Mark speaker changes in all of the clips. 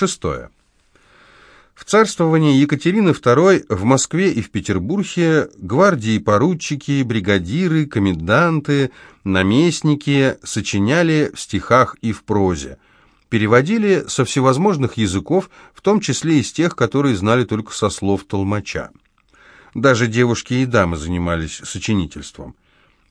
Speaker 1: Шестое. В царствовании Екатерины II в Москве и в Петербурге гвардии поручики, бригадиры, коменданты, наместники сочиняли в стихах и в прозе. Переводили со всевозможных языков, в том числе из тех, которые знали только со слов толмача. Даже девушки и дамы занимались сочинительством.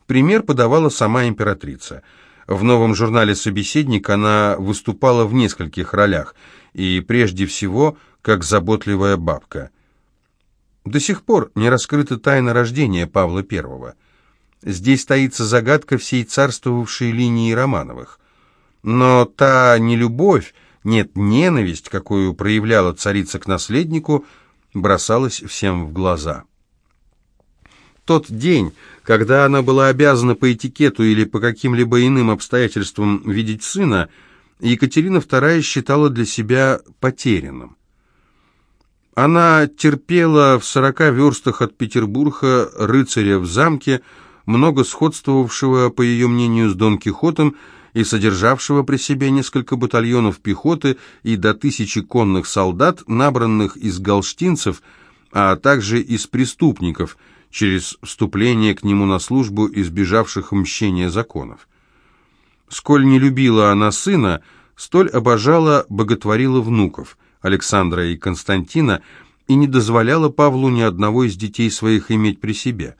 Speaker 1: Пример подавала сама императрица. В новом журнале «Собеседник» она выступала в нескольких ролях, и прежде всего как заботливая бабка. До сих пор не раскрыта тайна рождения Павла I. Здесь таится загадка всей царствовавшей линии Романовых. Но та нелюбовь, нет, ненависть, какую проявляла царица к наследнику, бросалась всем в глаза. Тот день, когда она была обязана по этикету или по каким-либо иным обстоятельствам видеть сына, Екатерина II считала для себя потерянным. Она терпела в сорока верстах от Петербурга рыцаря в замке, много сходствовавшего, по ее мнению, с Дон Кихотом и содержавшего при себе несколько батальонов пехоты и до тысячи конных солдат, набранных из галштинцев, а также из преступников, через вступление к нему на службу избежавших мщения законов. Сколь не любила она сына, столь обожала, боготворила внуков – Александра и Константина и не дозволяла Павлу ни одного из детей своих иметь при себе.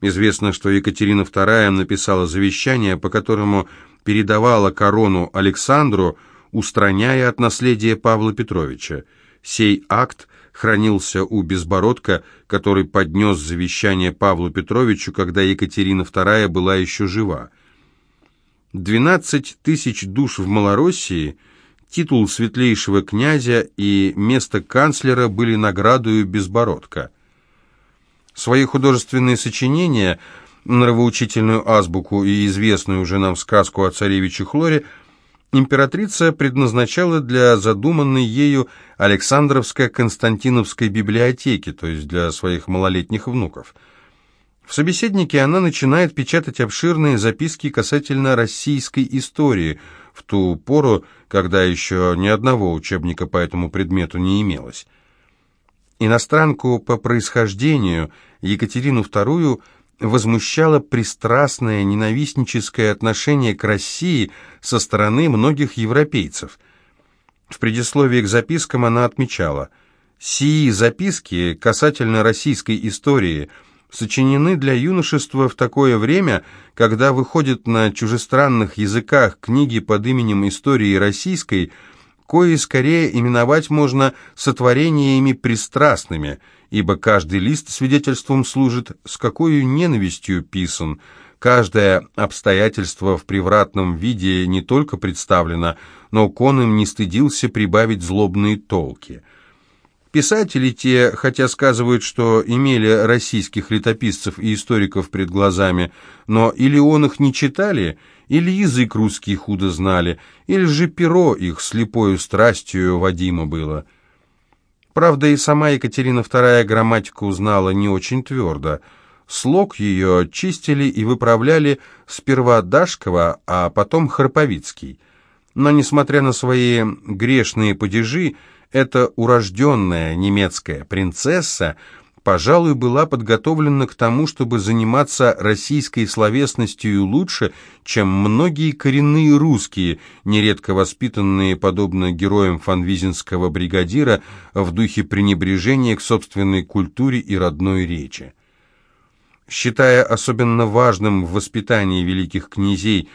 Speaker 1: Известно, что Екатерина II написала завещание, по которому передавала корону Александру, устраняя от наследия Павла Петровича. Сей акт хранился у Безбородка, который поднес завещание Павлу Петровичу, когда Екатерина II была еще жива. Двенадцать тысяч душ в Малороссии – Титул светлейшего князя и место канцлера были наградою Безбородка. Свои художественные сочинения, нравоучительную азбуку и известную уже нам сказку о царевиче Хлоре, императрица предназначала для задуманной ею Александровско-Константиновской библиотеки, то есть для своих малолетних внуков. В собеседнике она начинает печатать обширные записки касательно российской истории – в ту пору, когда еще ни одного учебника по этому предмету не имелось. Иностранку по происхождению Екатерину II возмущало пристрастное ненавистническое отношение к России со стороны многих европейцев. В предисловии к запискам она отмечала «Сии записки касательно российской истории – сочинены для юношества в такое время, когда выходят на чужестранных языках книги под именем истории российской, кои скорее именовать можно сотворениями пристрастными, ибо каждый лист свидетельством служит, с какой ненавистью писан, каждое обстоятельство в превратном виде не только представлено, но Коным не стыдился прибавить злобные толки – Писатели те, хотя сказывают, что имели российских летописцев и историков пред глазами, но или он их не читали, или язык русский худо знали, или же перо их слепою страстью Вадима было. Правда, и сама Екатерина II грамматику узнала не очень твердо. Слог ее чистили и выправляли сперва Дашкова, а потом Харповицкий. Но, несмотря на свои грешные падежи, эта урожденная немецкая принцесса, пожалуй, была подготовлена к тому, чтобы заниматься российской словесностью лучше, чем многие коренные русские, нередко воспитанные, подобно героям фанвизинского бригадира, в духе пренебрежения к собственной культуре и родной речи. Считая особенно важным в воспитании великих князей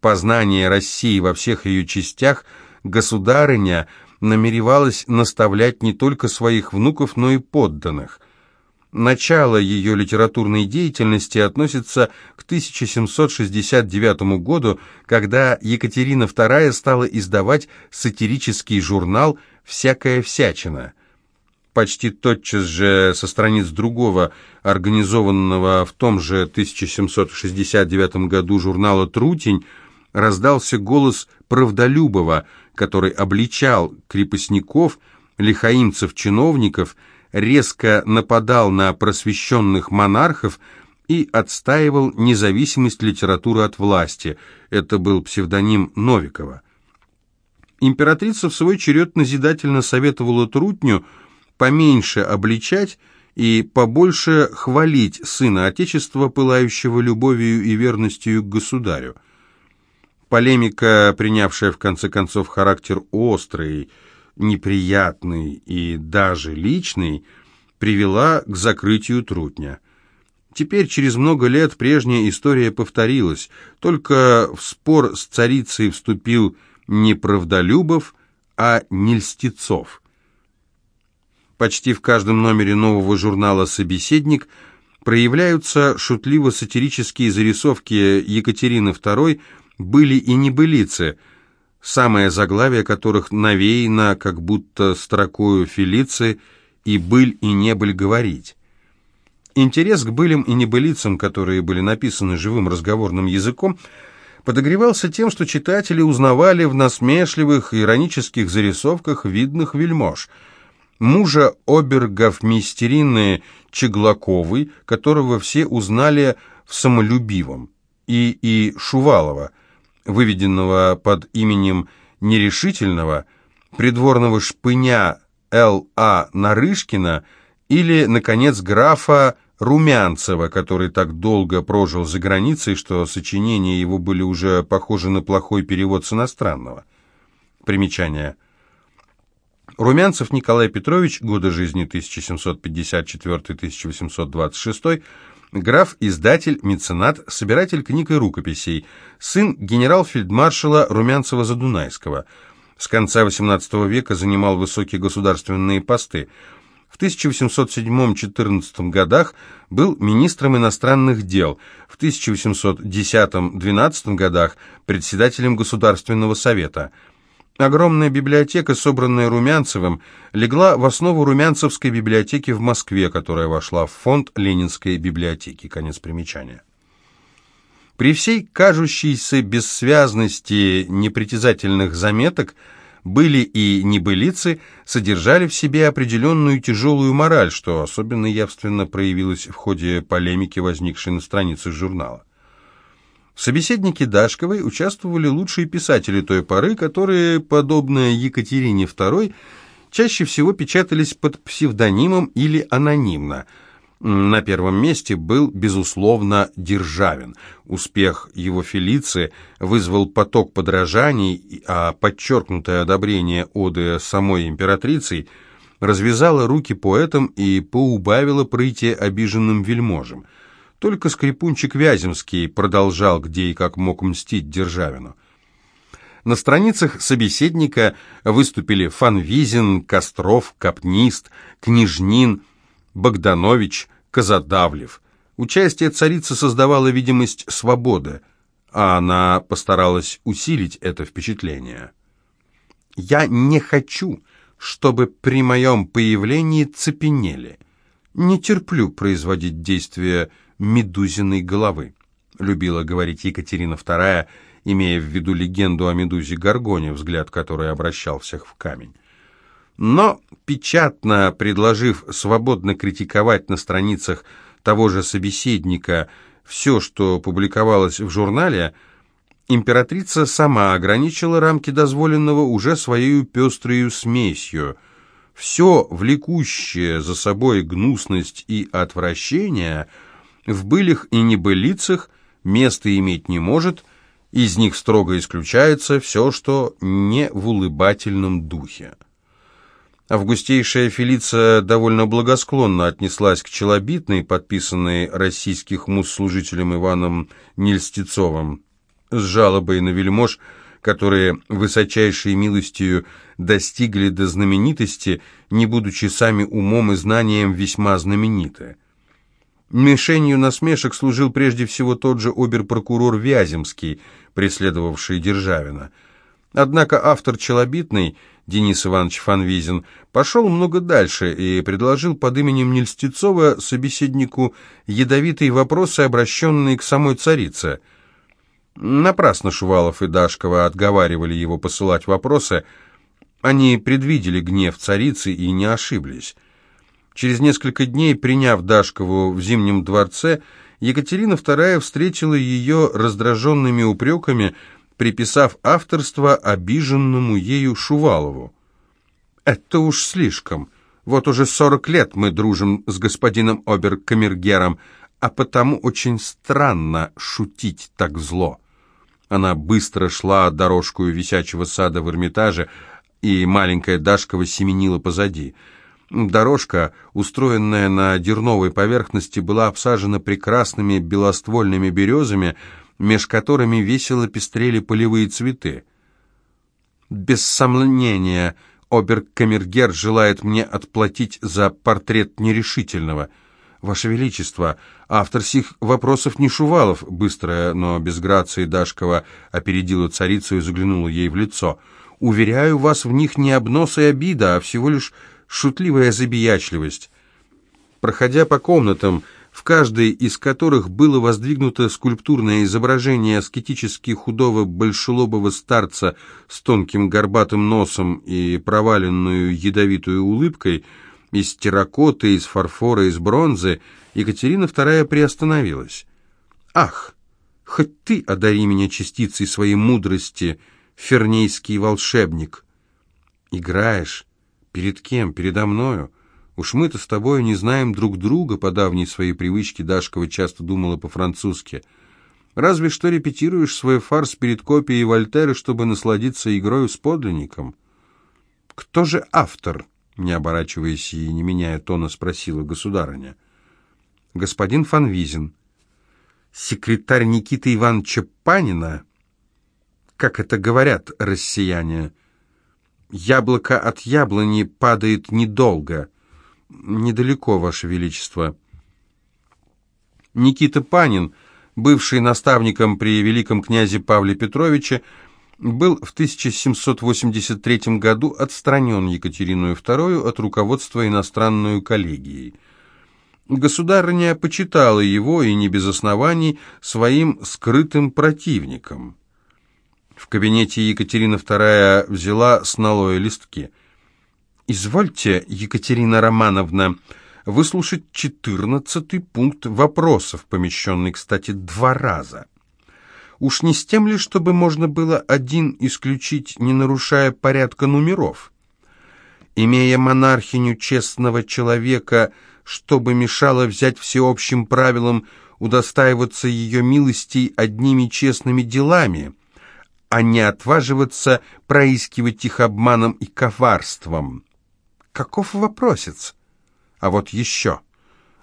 Speaker 1: познание России во всех ее частях, государыня – намеревалась наставлять не только своих внуков, но и подданных. Начало ее литературной деятельности относится к 1769 году, когда Екатерина II стала издавать сатирический журнал «Всякая всячина». Почти тотчас же со страниц другого, организованного в том же 1769 году журнала «Трутень», раздался голос Правдолюбова – который обличал крепостников, лихаимцев-чиновников, резко нападал на просвещенных монархов и отстаивал независимость литературы от власти. Это был псевдоним Новикова. Императрица в свой черед назидательно советовала Трутню поменьше обличать и побольше хвалить сына Отечества, пылающего любовью и верностью к государю. Полемика, принявшая в конце концов характер острый, неприятный и даже личный, привела к закрытию Трутня. Теперь, через много лет, прежняя история повторилась, только в спор с царицей вступил не Правдолюбов, а Нельстецов. Почти в каждом номере нового журнала «Собеседник» проявляются шутливо-сатирические зарисовки Екатерины II «Были и небылицы», самое заглавие которых навеяно как будто строкою Фелицы и «Быль и не быль говорить». Интерес к былям и небылицам, которые были написаны живым разговорным языком, подогревался тем, что читатели узнавали в насмешливых иронических зарисовках видных вельмож. Мужа обергофмистерины Чеглаковой, которого все узнали в самолюбивом, и и Шувалова, выведенного под именем Нерешительного, придворного шпыня Л.А. Нарышкина или, наконец, графа Румянцева, который так долго прожил за границей, что сочинения его были уже похожи на плохой перевод с иностранного. Примечание. Румянцев Николай Петрович, годы жизни 1754-1826, граф, издатель, меценат, собиратель книг и рукописей, сын генерал-фельдмаршала Румянцева-Задунайского. С конца XVIII века занимал высокие государственные посты – в 1807-14 годах был министром иностранных дел, в 1810-12 годах председателем Государственного совета. Огромная библиотека, собранная Румянцевым, легла в основу Румянцевской библиотеки в Москве, которая вошла в фонд Ленинской библиотеки. Конец примечания. При всей кажущейся бессвязности непритязательных заметок – были и небылицы, содержали в себе определенную тяжелую мораль, что особенно явственно проявилось в ходе полемики, возникшей на странице журнала. В собеседнике Дашковой участвовали лучшие писатели той поры, которые, подобно Екатерине II, чаще всего печатались под псевдонимом или анонимно – на первом месте был, безусловно, Державин. Успех его Фелиции вызвал поток подражаний, а подчеркнутое одобрение оды самой императрицей развязало руки поэтам и поубавило прыти обиженным вельможам. Только скрипунчик Вяземский продолжал где и как мог мстить Державину. На страницах собеседника выступили Фанвизин, Костров, Капнист, Княжнин, Богданович, Казадавлев. Участие царицы создавало видимость свободы, а она постаралась усилить это впечатление. «Я не хочу, чтобы при моем появлении цепенели. Не терплю производить действия медузиной головы», любила говорить Екатерина II, имея в виду легенду о медузе Гаргоне, взгляд которой обращал всех в камень. Но, печатно предложив свободно критиковать на страницах того же собеседника все, что публиковалось в журнале, императрица сама ограничила рамки дозволенного уже своей пестрою смесью. Все влекущее за собой гнусность и отвращение в былих и небылицах места иметь не может, из них строго исключается все, что не в улыбательном духе. Августейшая Фелиция довольно благосклонно отнеслась к челобитной, подписанной российских мусслужителем Иваном Нельстецовым, с жалобой на вельмож, которые высочайшей милостью достигли до знаменитости, не будучи сами умом и знанием весьма знамениты. Мишенью насмешек служил прежде всего тот же оберпрокурор Вяземский, преследовавший Державина. Однако автор челобитной – Денис Иванович Фанвизин, пошел много дальше и предложил под именем Нельстецова собеседнику ядовитые вопросы, обращенные к самой царице. Напрасно Шувалов и Дашкова отговаривали его посылать вопросы. Они предвидели гнев царицы и не ошиблись. Через несколько дней, приняв Дашкову в Зимнем дворце, Екатерина II встретила ее раздраженными упреками, приписав авторство обиженному ею Шувалову. «Это уж слишком. Вот уже сорок лет мы дружим с господином Оберкамергером, а потому очень странно шутить так зло». Она быстро шла дорожку висячего сада в Эрмитаже, и маленькая Дашкова семенила позади. Дорожка, устроенная на дерновой поверхности, была обсажена прекрасными белоствольными березами, меж которыми весело пестрели полевые цветы. Без сомнения, оберкамергер желает мне отплатить за портрет нерешительного — «Ваше Величество, автор сих вопросов не Шувалов», быстрая, но без грации Дашкова опередила царицу и заглянула ей в лицо. «Уверяю вас, в них не обнос и обида, а всего лишь шутливая забиячливость». Проходя по комнатам, в каждой из которых было воздвигнуто скульптурное изображение аскетически худого большелобого старца с тонким горбатым носом и проваленную ядовитую улыбкой, из терракоты, из фарфора, из бронзы, Екатерина II приостановилась. «Ах, хоть ты одари меня частицей своей мудрости, фернейский волшебник!» «Играешь? Перед кем? Передо мною? Уж мы-то с тобой не знаем друг друга по давней своей привычке, Дашкова часто думала по-французски. Разве что репетируешь свой фарс перед копией Вольтера, чтобы насладиться игрою с подлинником. Кто же автор?» не оборачиваясь и не меняя тона, спросила государыня. «Господин Фанвизин, секретарь Никиты Ивановича Панина, как это говорят россияне, яблоко от яблони падает недолго, недалеко, Ваше Величество». Никита Панин, бывший наставником при великом князе Павле Петровиче, был в 1783 году отстранен Екатериной II от руководства иностранной коллегией. Государыня почитала его, и не без оснований, своим скрытым противником. В кабинете Екатерина II взяла с налоя листки. «Извольте, Екатерина Романовна, выслушать четырнадцатый пункт вопросов, помещенный, кстати, два раза». Уж не с тем ли, чтобы можно было один исключить, не нарушая порядка номеров? Имея монархиню честного человека, чтобы мешало взять всеобщим правилам удостаиваться ее милостей одними честными делами, а не отваживаться проискивать их обманом и коварством. Каков вопросец? А вот еще.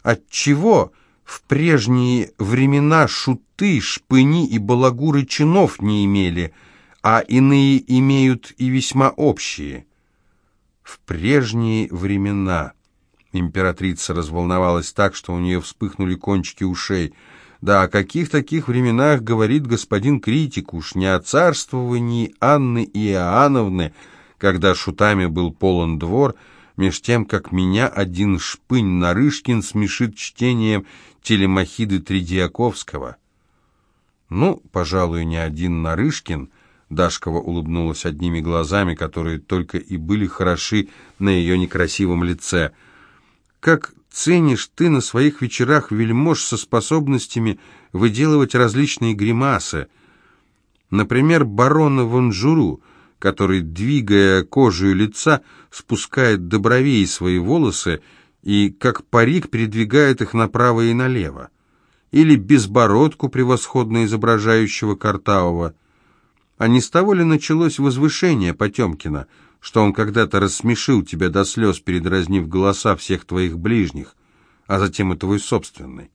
Speaker 1: Отчего в прежние времена шуты, шпыни и балагуры чинов не имели, а иные имеют и весьма общие. В прежние времена императрица разволновалась так, что у нее вспыхнули кончики ушей. Да, о каких таких временах говорит господин критик, уж не о царствовании Анны Иоанновны, когда шутами был полон двор, меж тем, как меня один шпынь Нарышкин смешит чтением телемахиды Тридиаковского. «Ну, пожалуй, не один Нарышкин», — Дашкова улыбнулась одними глазами, которые только и были хороши на ее некрасивом лице. «Как ценишь ты на своих вечерах вельмож со способностями выделывать различные гримасы. Например, барона Вонжуру, который, двигая кожу лица, спускает до бровей свои волосы и как парик передвигает их направо и налево. Или безбородку, превосходно изображающего Картавого. А не с того ли началось возвышение Потемкина, что он когда-то рассмешил тебя до слез, передразнив голоса всех твоих ближних, а затем и твой собственный?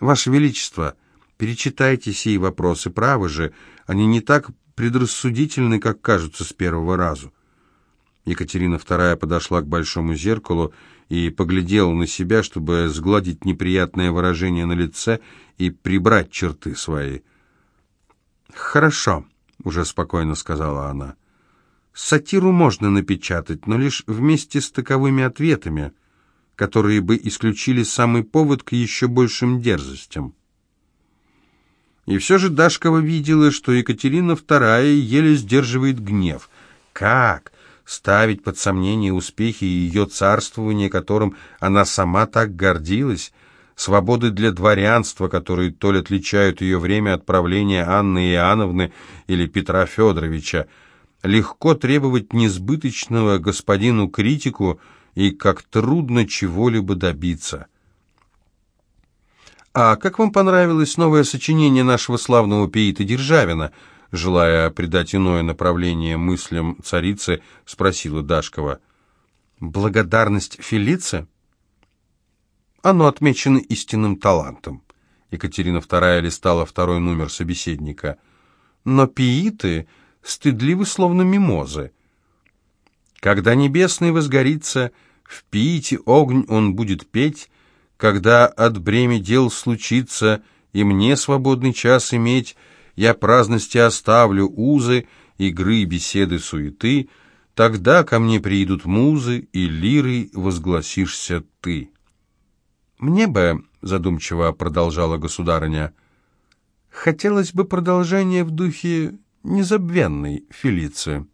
Speaker 1: Ваше Величество, перечитайте сии вопросы, правы же, они не так предрассудительны, как кажутся с первого разу. Екатерина II подошла к большому зеркалу и поглядела на себя, чтобы сгладить неприятное выражение на лице и прибрать черты свои. «Хорошо», — уже спокойно сказала она. «Сатиру можно напечатать, но лишь вместе с таковыми ответами, которые бы исключили самый повод к еще большим дерзостям». И все же Дашкова видела, что Екатерина II еле сдерживает гнев. «Как? ставить под сомнение успехи ее царствования, которым она сама так гордилась, свободы для дворянства, которые то ли отличают ее время отправления Анны Иоанновны или Петра Федоровича. Легко требовать несбыточного господину критику и как трудно чего-либо добиться. «А как вам понравилось новое сочинение нашего славного пиита Державина?» Желая придать иное направление мыслям царицы, спросила Дашкова. «Благодарность Фелице?» Оно отмечено истинным талантом. Екатерина II листала второй номер собеседника. Но пииты стыдливы, словно мимозы. Когда небесный возгорится, в пиите огонь он будет петь, когда от бремя дел случится, и мне свободный час иметь, я праздности оставлю узы, игры, беседы, суеты, тогда ко мне приидут музы, и лирой возгласишься ты. «Мне бы», — задумчиво продолжала государыня, — «хотелось бы продолжения в духе незабвенной Фелиции».